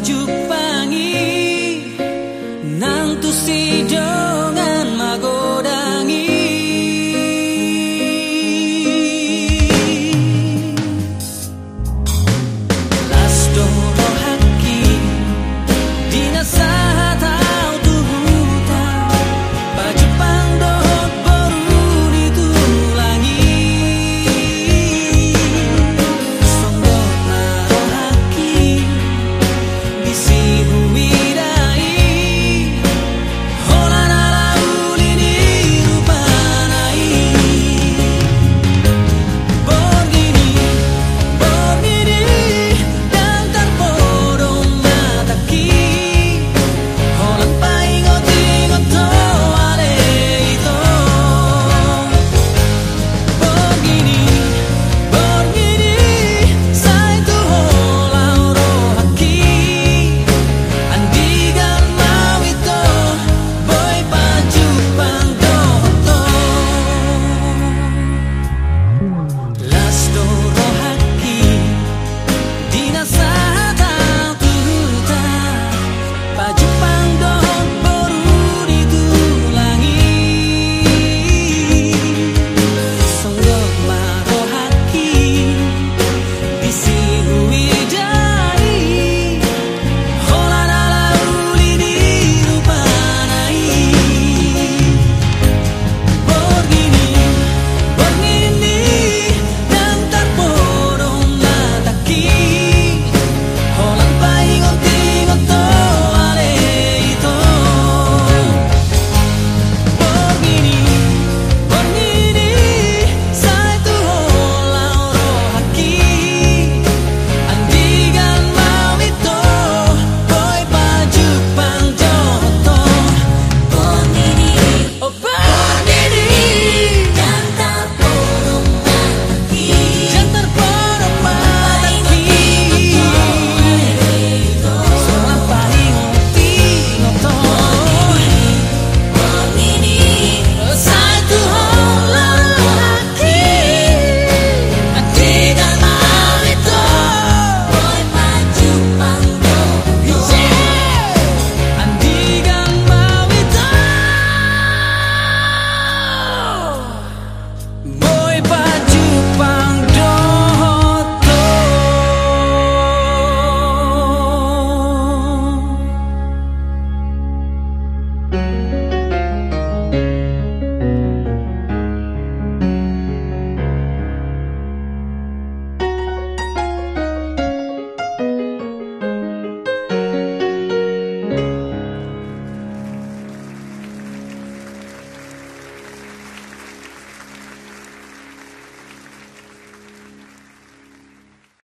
so